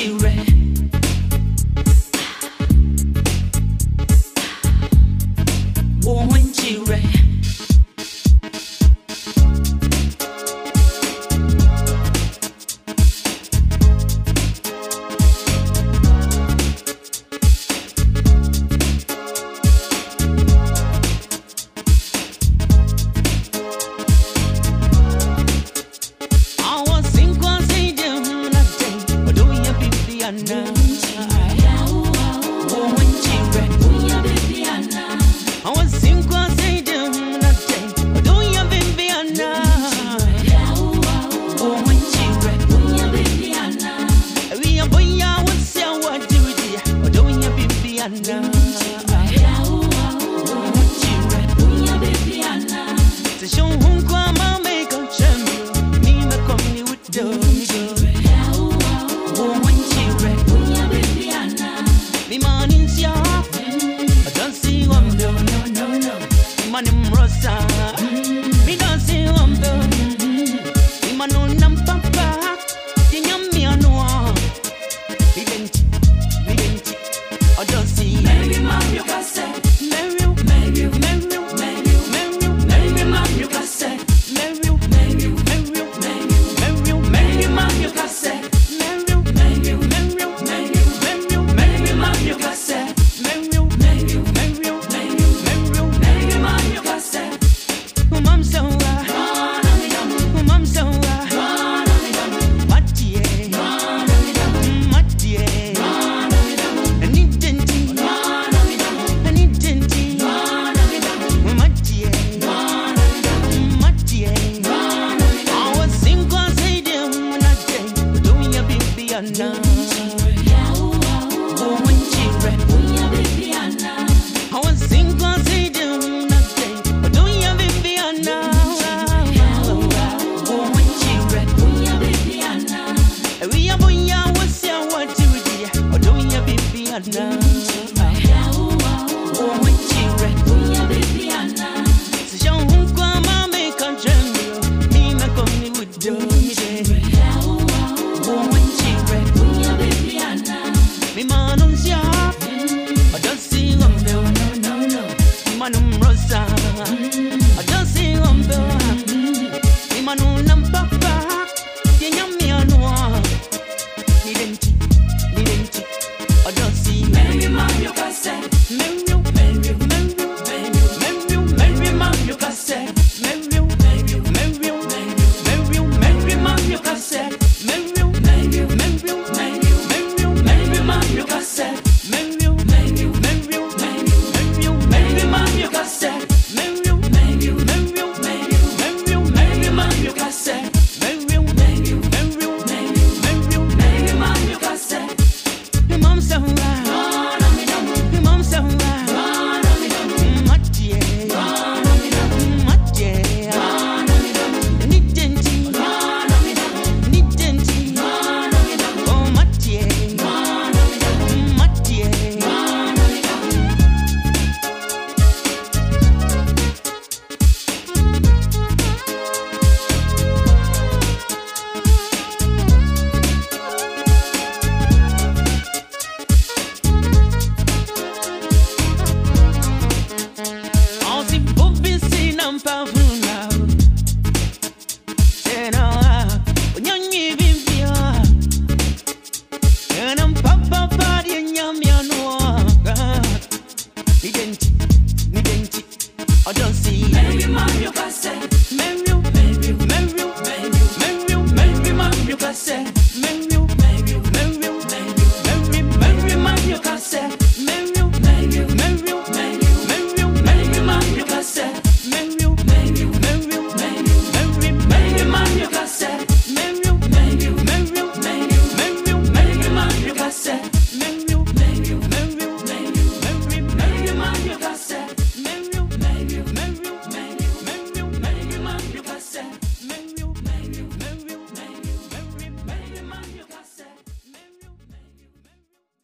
you ready? I'm Rosa. say identity.